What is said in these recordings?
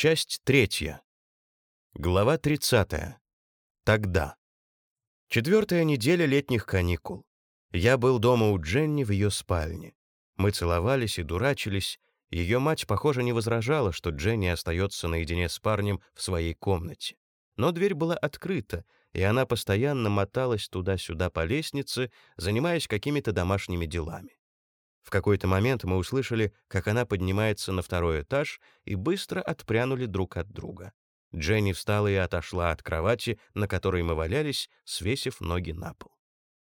Часть третья. Глава 30. Тогда. Четвертая неделя летних каникул. Я был дома у Дженни в ее спальне. Мы целовались и дурачились. Ее мать, похоже, не возражала, что Дженни остается наедине с парнем в своей комнате. Но дверь была открыта, и она постоянно моталась туда-сюда по лестнице, занимаясь какими-то домашними делами. В какой-то момент мы услышали, как она поднимается на второй этаж и быстро отпрянули друг от друга. Дженни встала и отошла от кровати, на которой мы валялись, свесив ноги на пол.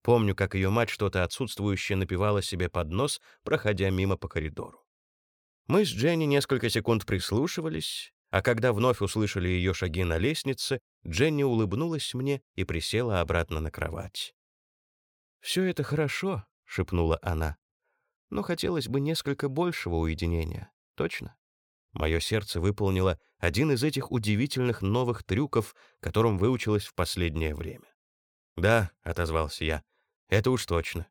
Помню, как ее мать что-то отсутствующее напевала себе под нос, проходя мимо по коридору. Мы с Дженни несколько секунд прислушивались, а когда вновь услышали ее шаги на лестнице, Дженни улыбнулась мне и присела обратно на кровать. «Все это хорошо», — шепнула она но хотелось бы несколько большего уединения. Точно? Мое сердце выполнило один из этих удивительных новых трюков, которым выучилось в последнее время. «Да», — отозвался я, — «это уж точно».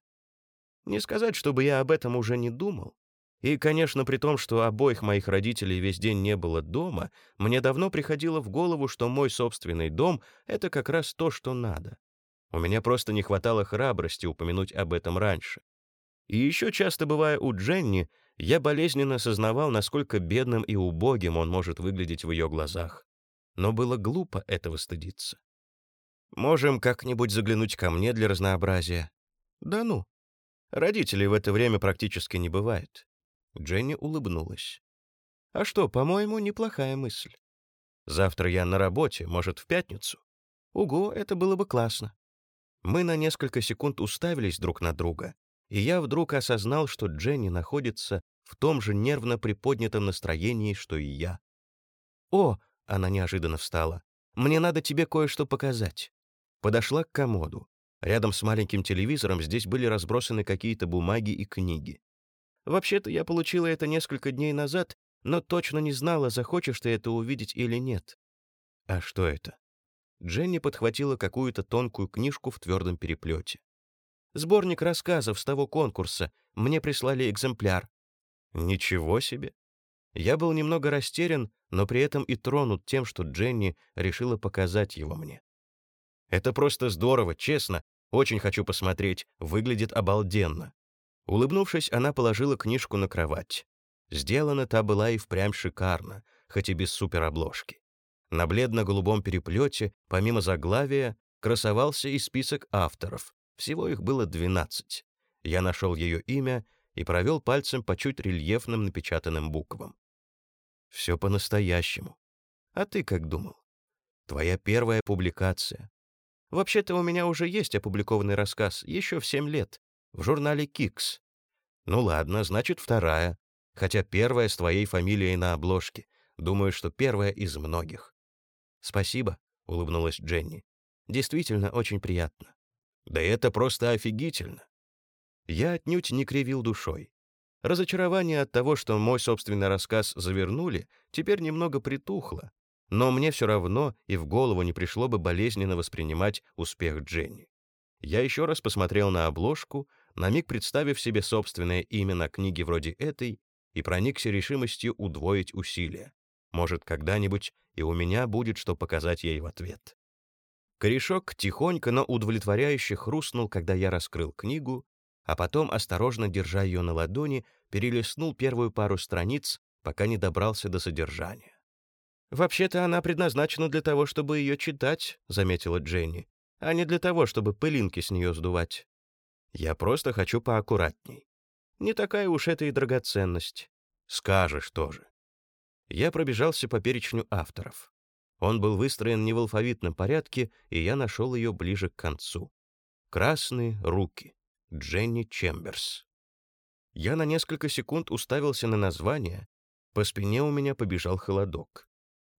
Не сказать, чтобы я об этом уже не думал. И, конечно, при том, что обоих моих родителей весь день не было дома, мне давно приходило в голову, что мой собственный дом — это как раз то, что надо. У меня просто не хватало храбрости упомянуть об этом раньше. И еще часто бывая у Дженни, я болезненно сознавал, насколько бедным и убогим он может выглядеть в ее глазах. Но было глупо этого стыдиться. «Можем как-нибудь заглянуть ко мне для разнообразия?» «Да ну. Родителей в это время практически не бывает». Дженни улыбнулась. «А что, по-моему, неплохая мысль. Завтра я на работе, может, в пятницу?» «Угу, это было бы классно». Мы на несколько секунд уставились друг на друга, и я вдруг осознал, что Дженни находится в том же нервно приподнятом настроении, что и я. «О!» — она неожиданно встала. «Мне надо тебе кое-что показать». Подошла к комоду. Рядом с маленьким телевизором здесь были разбросаны какие-то бумаги и книги. Вообще-то я получила это несколько дней назад, но точно не знала, захочешь ты это увидеть или нет. А что это? Дженни подхватила какую-то тонкую книжку в твердом переплете. Сборник рассказов с того конкурса. Мне прислали экземпляр». «Ничего себе!» Я был немного растерян, но при этом и тронут тем, что Дженни решила показать его мне. «Это просто здорово, честно. Очень хочу посмотреть. Выглядит обалденно». Улыбнувшись, она положила книжку на кровать. Сделана та была и впрямь шикарно, хоть и без суперобложки. На бледно-голубом переплете, помимо заглавия, красовался и список авторов, всего их было 12. Я нашел ее имя и провел пальцем по чуть рельефным напечатанным буквам. Все по-настоящему. А ты как думал? Твоя первая публикация. Вообще-то у меня уже есть опубликованный рассказ, еще в 7 лет, в журнале «Кикс». Ну ладно, значит, вторая. Хотя первая с твоей фамилией на обложке. Думаю, что первая из многих. «Спасибо», — улыбнулась Дженни. «Действительно очень приятно». Да это просто офигительно. Я отнюдь не кривил душой. Разочарование от того, что мой собственный рассказ завернули, теперь немного притухло, но мне все равно и в голову не пришло бы болезненно воспринимать успех Дженни. Я еще раз посмотрел на обложку, на миг представив себе собственное имя на книге вроде этой, и проникся решимостью удвоить усилия. Может, когда-нибудь и у меня будет что показать ей в ответ. Корешок тихонько, но удовлетворяюще хрустнул, когда я раскрыл книгу, а потом, осторожно держа ее на ладони, перелистнул первую пару страниц, пока не добрался до содержания. «Вообще-то она предназначена для того, чтобы ее читать», — заметила Дженни, «а не для того, чтобы пылинки с нее сдувать. Я просто хочу поаккуратней. Не такая уж это и драгоценность. Скажешь тоже». Я пробежался по перечню авторов. Он был выстроен не в алфавитном порядке, и я нашел ее ближе к концу. «Красные руки». Дженни Чемберс. Я на несколько секунд уставился на название. По спине у меня побежал холодок.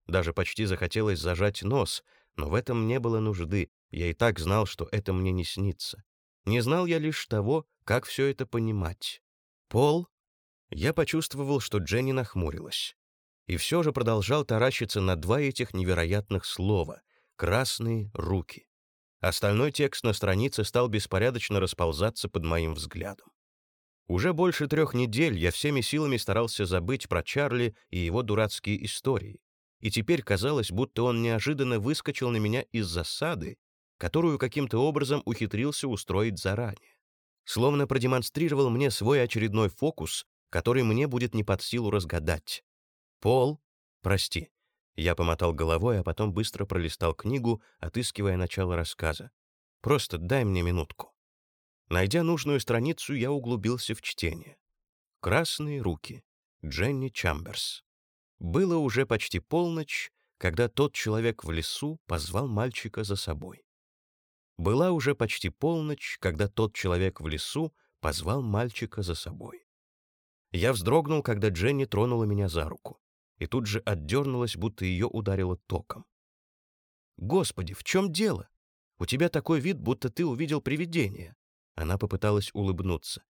Даже почти захотелось зажать нос, но в этом не было нужды. Я и так знал, что это мне не снится. Не знал я лишь того, как все это понимать. Пол? Я почувствовал, что Дженни нахмурилась и все же продолжал таращиться на два этих невероятных слова — «красные руки». Остальной текст на странице стал беспорядочно расползаться под моим взглядом. Уже больше трех недель я всеми силами старался забыть про Чарли и его дурацкие истории. и теперь казалось, будто он неожиданно выскочил на меня из засады, которую каким-то образом ухитрился устроить заранее. Словно продемонстрировал мне свой очередной фокус, который мне будет не под силу разгадать. «Пол, прости». Я помотал головой, а потом быстро пролистал книгу, отыскивая начало рассказа. «Просто дай мне минутку». Найдя нужную страницу, я углубился в чтение. «Красные руки». Дженни Чамберс. Было уже почти полночь, когда тот человек в лесу позвал мальчика за собой. Была уже почти полночь, когда тот человек в лесу позвал мальчика за собой. Я вздрогнул, когда Дженни тронула меня за руку, и тут же отдернулась, будто ее ударило током. «Господи, в чем дело? У тебя такой вид, будто ты увидел привидение». Она попыталась улыбнуться.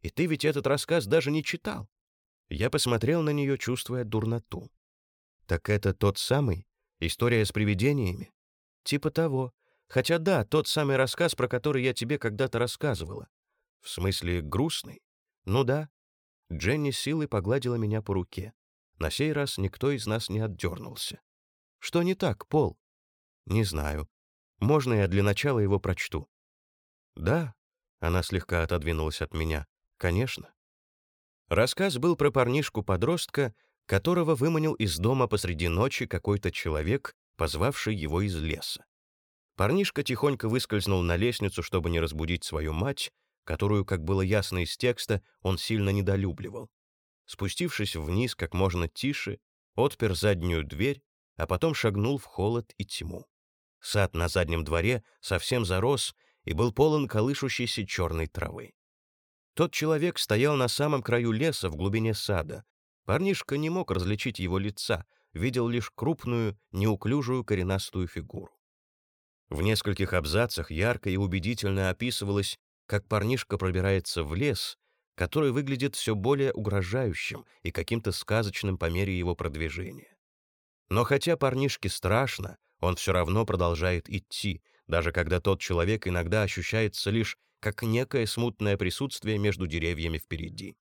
«И ты ведь этот рассказ даже не читал». Я посмотрел на нее, чувствуя дурноту. «Так это тот самый? История с привидениями?» «Типа того. Хотя да, тот самый рассказ, про который я тебе когда-то рассказывала. В смысле, грустный? Ну да. Дженни силой погладила меня по руке. На сей раз никто из нас не отдернулся. Что не так, Пол? Не знаю. Можно я для начала его прочту? Да. Она слегка отодвинулась от меня. Конечно. Рассказ был про парнишку-подростка, которого выманил из дома посреди ночи какой-то человек, позвавший его из леса. Парнишка тихонько выскользнул на лестницу, чтобы не разбудить свою мать, которую, как было ясно из текста, он сильно недолюбливал. Спустившись вниз как можно тише, отпер заднюю дверь, а потом шагнул в холод и тьму. Сад на заднем дворе совсем зарос и был полон колышущейся черной травы. Тот человек стоял на самом краю леса в глубине сада. Парнишка не мог различить его лица, видел лишь крупную, неуклюжую коренастую фигуру. В нескольких абзацах ярко и убедительно описывалось, как парнишка пробирается в лес, который выглядит все более угрожающим и каким-то сказочным по мере его продвижения. Но хотя парнишке страшно, он все равно продолжает идти, даже когда тот человек иногда ощущается лишь как некое смутное присутствие между деревьями впереди.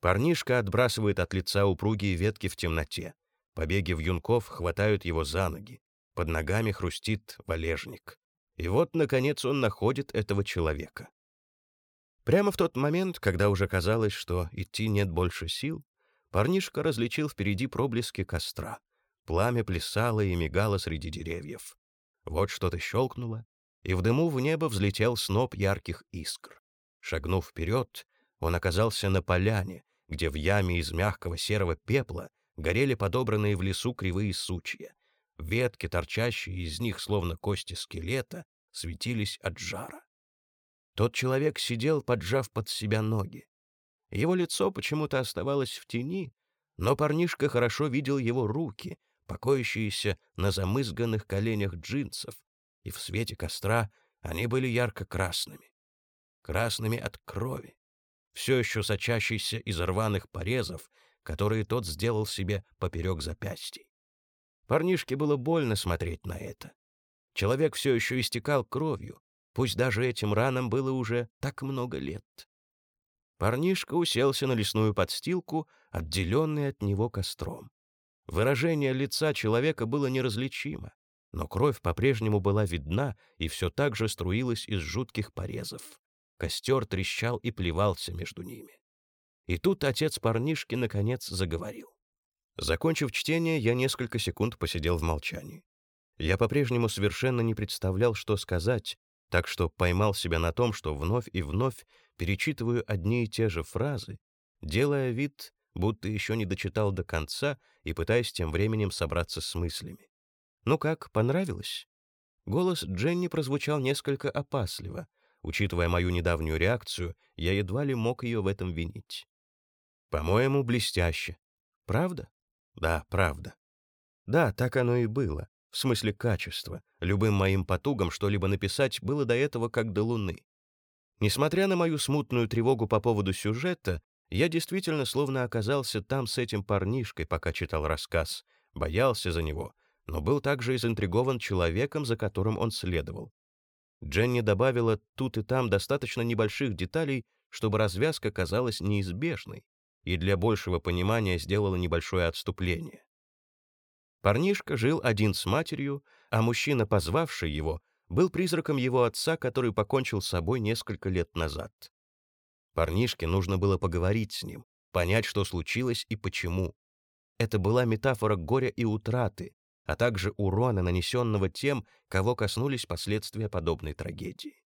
Парнишка отбрасывает от лица упругие ветки в темноте. Побеги вьюнков хватают его за ноги. Под ногами хрустит валежник. И вот, наконец, он находит этого человека. Прямо в тот момент, когда уже казалось, что идти нет больше сил, парнишка различил впереди проблески костра. Пламя плясало и мигало среди деревьев. Вот что-то щелкнуло, и в дыму в небо взлетел сноп ярких искр. Шагнув вперед, он оказался на поляне, где в яме из мягкого серого пепла горели подобранные в лесу кривые сучья. Ветки, торчащие из них, словно кости скелета, светились от жара. Тот человек сидел, поджав под себя ноги. Его лицо почему-то оставалось в тени, но парнишка хорошо видел его руки, покоящиеся на замызганных коленях джинсов, и в свете костра они были ярко-красными. Красными от крови, все еще сочащейся из рваных порезов, которые тот сделал себе поперек запястий. Парнишке было больно смотреть на это. Человек все еще истекал кровью, пусть даже этим ранам было уже так много лет. Парнишка уселся на лесную подстилку, отделенный от него костром. Выражение лица человека было неразличимо, но кровь по-прежнему была видна и все так же струилась из жутких порезов. Костер трещал и плевался между ними. И тут отец парнишки наконец заговорил. Закончив чтение, я несколько секунд посидел в молчании. Я по-прежнему совершенно не представлял, что сказать, так что поймал себя на том, что вновь и вновь перечитываю одни и те же фразы, делая вид, будто еще не дочитал до конца и пытаясь тем временем собраться с мыслями. «Ну как, понравилось?» Голос Дженни прозвучал несколько опасливо. Учитывая мою недавнюю реакцию, я едва ли мог ее в этом винить. «По-моему, блестяще. Правда?» Да, правда. Да, так оно и было. В смысле качества. Любым моим потугам что-либо написать было до этого как до луны. Несмотря на мою смутную тревогу по поводу сюжета, я действительно словно оказался там с этим парнишкой, пока читал рассказ, боялся за него, но был также и заинтригован человеком, за которым он следовал. Дженни добавила тут и там достаточно небольших деталей, чтобы развязка казалась неизбежной, и для большего понимания сделала небольшое отступление. Парнишка жил один с матерью, а мужчина, позвавший его, был призраком его отца, который покончил с собой несколько лет назад. Парнишке нужно было поговорить с ним, понять, что случилось и почему. Это была метафора горя и утраты, а также урона, нанесенного тем, кого коснулись последствия подобной трагедии.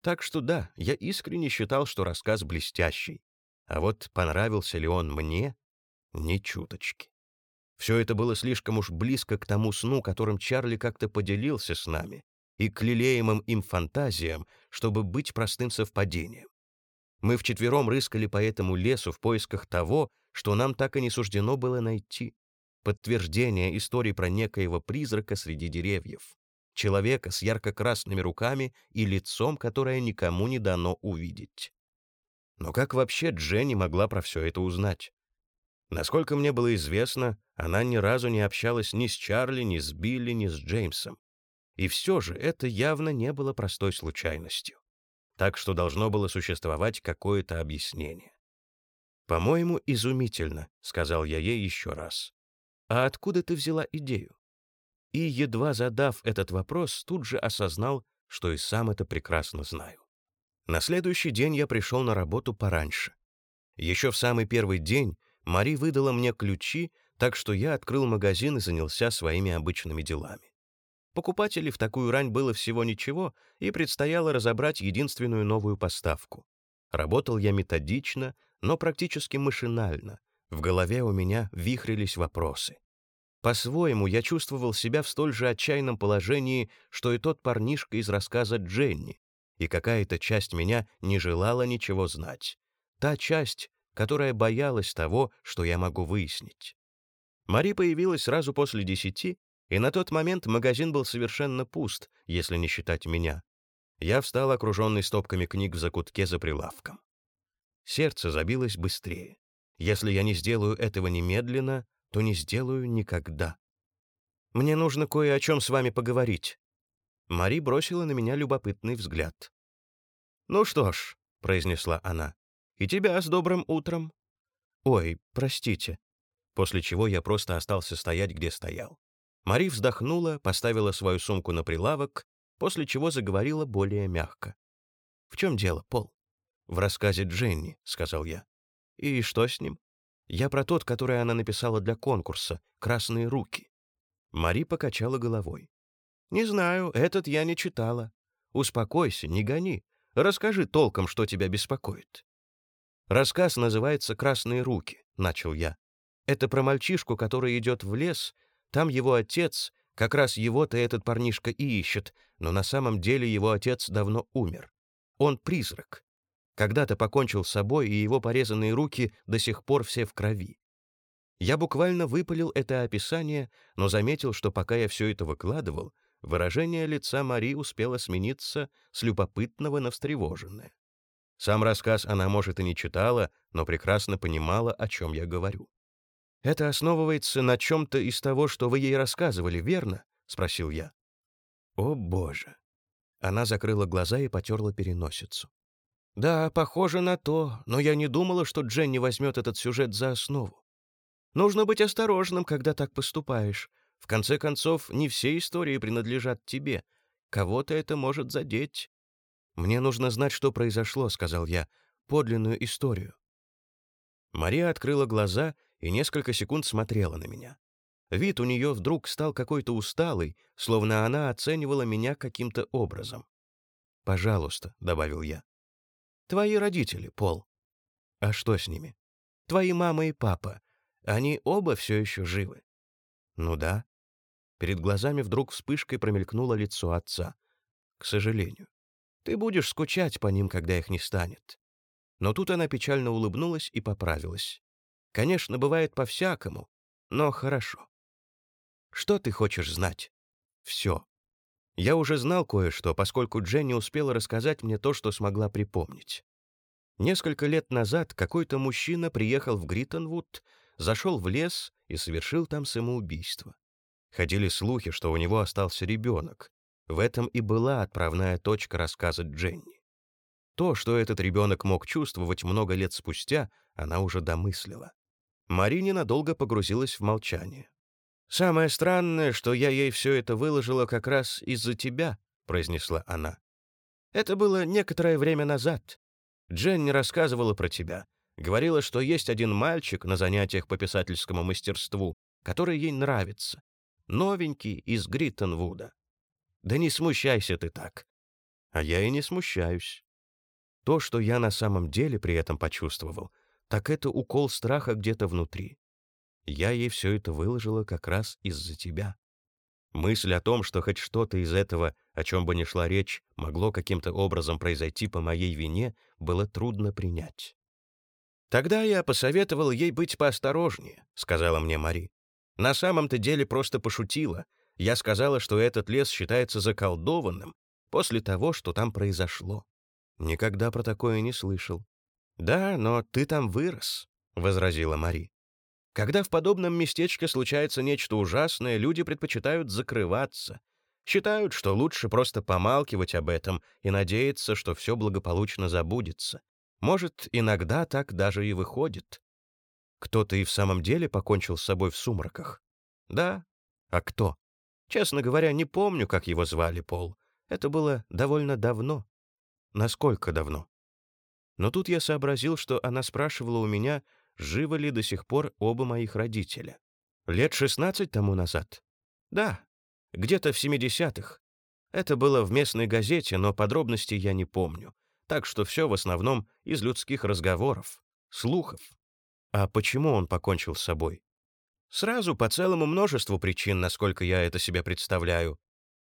Так что да, я искренне считал, что рассказ блестящий. А вот понравился ли он мне? Ни чуточки. Все это было слишком уж близко к тому сну, которым Чарли как-то поделился с нами, и к лелеемым им фантазиям, чтобы быть простым совпадением. Мы вчетвером рыскали по этому лесу в поисках того, что нам так и не суждено было найти. Подтверждение истории про некоего призрака среди деревьев. Человека с ярко-красными руками и лицом, которое никому не дано увидеть. Но как вообще Дженни могла про все это узнать? Насколько мне было известно, она ни разу не общалась ни с Чарли, ни с Билли, ни с Джеймсом. И все же это явно не было простой случайностью так что должно было существовать какое-то объяснение. «По-моему, изумительно», — сказал я ей еще раз. «А откуда ты взяла идею?» И, едва задав этот вопрос, тут же осознал, что и сам это прекрасно знаю. На следующий день я пришел на работу пораньше. Еще в самый первый день Мари выдала мне ключи, так что я открыл магазин и занялся своими обычными делами. Покупателей в такую рань было всего ничего, и предстояло разобрать единственную новую поставку. Работал я методично, но практически машинально. В голове у меня вихрились вопросы. По-своему, я чувствовал себя в столь же отчаянном положении, что и тот парнишка из рассказа Дженни, и какая-то часть меня не желала ничего знать. Та часть, которая боялась того, что я могу выяснить. Мари появилась сразу после десяти и на тот момент магазин был совершенно пуст, если не считать меня. Я встал окруженный стопками книг в закутке за прилавком. Сердце забилось быстрее. Если я не сделаю этого немедленно, то не сделаю никогда. Мне нужно кое о чем с вами поговорить. Мари бросила на меня любопытный взгляд. «Ну что ж», — произнесла она, — «и тебя с добрым утром». «Ой, простите», после чего я просто остался стоять, где стоял. Мари вздохнула, поставила свою сумку на прилавок, после чего заговорила более мягко. «В чем дело, Пол?» «В рассказе Дженни», — сказал я. «И что с ним?» «Я про тот, который она написала для конкурса, «Красные руки». Мари покачала головой. «Не знаю, этот я не читала. Успокойся, не гони. Расскажи толком, что тебя беспокоит». «Рассказ называется «Красные руки», — начал я. Это про мальчишку, который идет в лес там его отец, как раз его-то этот парнишка и ищет, но на самом деле его отец давно умер. Он призрак. Когда-то покончил с собой, и его порезанные руки до сих пор все в крови. Я буквально выпалил это описание, но заметил, что пока я все это выкладывал, выражение лица Мари успело смениться с любопытного на встревоженное. Сам рассказ она, может, и не читала, но прекрасно понимала, о чем я говорю. «Это основывается на чем-то из того, что вы ей рассказывали, верно?» — спросил я. «О, Боже!» Она закрыла глаза и потерла переносицу. «Да, похоже на то, но я не думала, что Дженни возьмет этот сюжет за основу. Нужно быть осторожным, когда так поступаешь. В конце концов, не все истории принадлежат тебе. Кого-то это может задеть». «Мне нужно знать, что произошло», — сказал я, — «подлинную историю». Мария открыла глаза и несколько секунд смотрела на меня. Вид у нее вдруг стал какой-то усталый, словно она оценивала меня каким-то образом. «Пожалуйста», — добавил я. «Твои родители, Пол». «А что с ними?» «Твои мама и папа. Они оба все еще живы». «Ну да». Перед глазами вдруг вспышкой промелькнуло лицо отца. «К сожалению. Ты будешь скучать по ним, когда их не станет». Но тут она печально улыбнулась и поправилась. Конечно, бывает по-всякому, но хорошо. Что ты хочешь знать? Все. Я уже знал кое-что, поскольку Дженни успела рассказать мне то, что смогла припомнить. Несколько лет назад какой-то мужчина приехал в Гриттонвуд, зашел в лес и совершил там самоубийство. Ходили слухи, что у него остался ребенок. В этом и была отправная точка рассказа Дженни. То, что этот ребенок мог чувствовать много лет спустя, она уже домыслила. Мари ненадолго погрузилась в молчание. «Самое странное, что я ей все это выложила как раз из-за тебя», — произнесла она. «Это было некоторое время назад. Дженни рассказывала про тебя. Говорила, что есть один мальчик на занятиях по писательскому мастерству, который ей нравится. Новенький из Гриттенвуда. Да не смущайся ты так. А я и не смущаюсь. То, что я на самом деле при этом почувствовал, так это укол страха где-то внутри. Я ей все это выложила как раз из-за тебя. Мысль о том, что хоть что-то из этого, о чем бы ни шла речь, могло каким-то образом произойти по моей вине, было трудно принять. «Тогда я посоветовал ей быть поосторожнее», — сказала мне Мари. «На самом-то деле просто пошутила. Я сказала, что этот лес считается заколдованным после того, что там произошло. Никогда про такое не слышал. «Да, но ты там вырос», — возразила Мари. Когда в подобном местечке случается нечто ужасное, люди предпочитают закрываться. Считают, что лучше просто помалкивать об этом и надеяться, что все благополучно забудется. Может, иногда так даже и выходит. Кто-то и в самом деле покончил с собой в сумраках. Да? А кто? Честно говоря, не помню, как его звали Пол. Это было довольно давно. Насколько давно? Но тут я сообразил, что она спрашивала у меня, живы ли до сих пор оба моих родителя. Лет 16 тому назад? Да, где-то в 70-х. Это было в местной газете, но подробностей я не помню. Так что все в основном из людских разговоров, слухов. А почему он покончил с собой? Сразу по целому множеству причин, насколько я это себе представляю.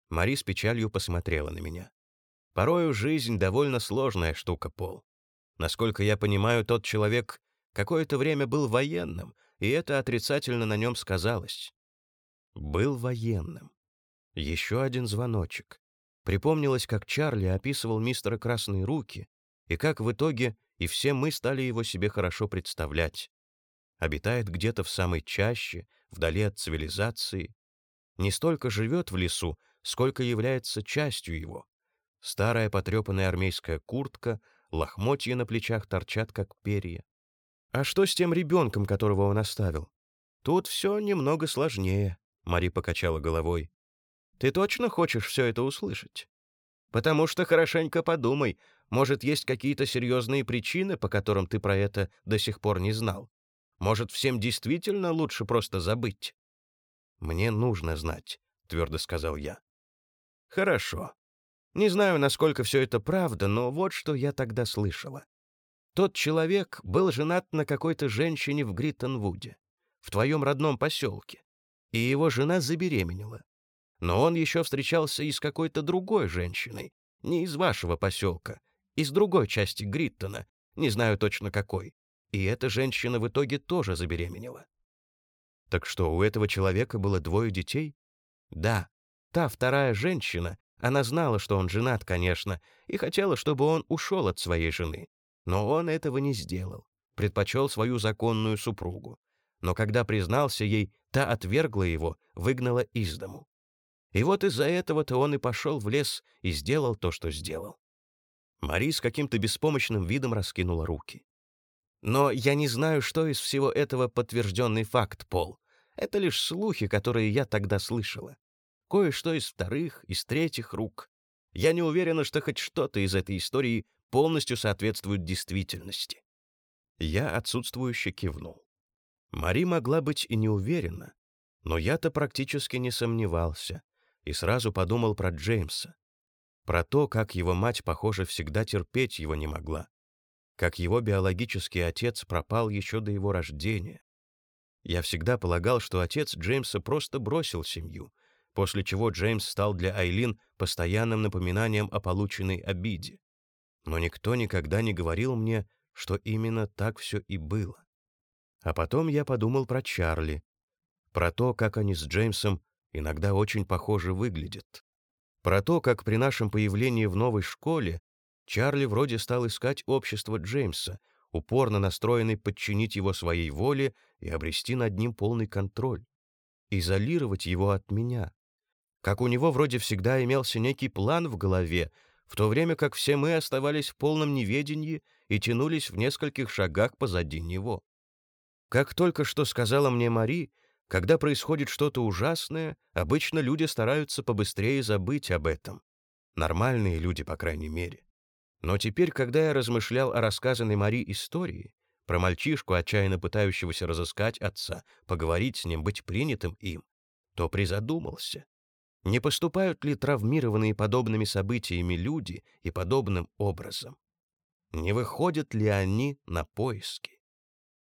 Мари с печалью посмотрела на меня. Порою жизнь довольно сложная штука, Пол. Насколько я понимаю, тот человек какое-то время был военным, и это отрицательно на нем сказалось. Был военным. Еще один звоночек. Припомнилось, как Чарли описывал мистера Красные Руки, и как в итоге и все мы стали его себе хорошо представлять. Обитает где-то в самой чаще, вдали от цивилизации. Не столько живет в лесу, сколько является частью его. Старая потрепанная армейская куртка, лохмотья на плечах торчат, как перья. А что с тем ребенком, которого он оставил? Тут все немного сложнее, Мари покачала головой. Ты точно хочешь все это услышать? Потому что хорошенько подумай, может, есть какие-то серьезные причины, по которым ты про это до сих пор не знал. Может, всем действительно лучше просто забыть? Мне нужно знать, твердо сказал я. Хорошо. Не знаю, насколько все это правда, но вот что я тогда слышала. Тот человек был женат на какой-то женщине в Гриттенвуде, в твоем родном поселке, и его жена забеременела. Но он еще встречался и с какой-то другой женщиной, не из вашего поселка, из другой части Гриттона, не знаю точно какой. И эта женщина в итоге тоже забеременела. Так что, у этого человека было двое детей? Да, та вторая женщина она знала, что он женат, конечно, и хотела, чтобы он ушел от своей жены. Но он этого не сделал, предпочел свою законную супругу. Но когда признался ей, та отвергла его, выгнала из дому. И вот из-за этого-то он и пошел в лес и сделал то, что сделал. Мари с каким-то беспомощным видом раскинула руки. «Но я не знаю, что из всего этого подтвержденный факт, Пол. Это лишь слухи, которые я тогда слышала кое-что из вторых, из третьих рук. Я не уверена, что хоть что-то из этой истории полностью соответствует действительности. Я отсутствующе кивнул. Мари могла быть и не уверена, но я-то практически не сомневался и сразу подумал про Джеймса, про то, как его мать, похоже, всегда терпеть его не могла, как его биологический отец пропал еще до его рождения. Я всегда полагал, что отец Джеймса просто бросил семью, после чего Джеймс стал для Айлин постоянным напоминанием о полученной обиде. Но никто никогда не говорил мне, что именно так все и было. А потом я подумал про Чарли, про то, как они с Джеймсом иногда очень похоже выглядят, про то, как при нашем появлении в новой школе Чарли вроде стал искать общество Джеймса, упорно настроенный подчинить его своей воле и обрести над ним полный контроль, изолировать его от меня как у него вроде всегда имелся некий план в голове, в то время как все мы оставались в полном неведении и тянулись в нескольких шагах позади него. Как только что сказала мне Мари, Когда происходит что-то ужасное, обычно люди стараются побыстрее забыть об этом. Нормальные люди, по крайней мере. Но теперь, когда я размышлял о рассказанной Мари истории, про мальчишку, отчаянно пытающегося разыскать отца, поговорить с ним, быть принятым им, то призадумался. Не поступают ли травмированные подобными событиями люди и подобным образом? Не выходят ли они на поиски?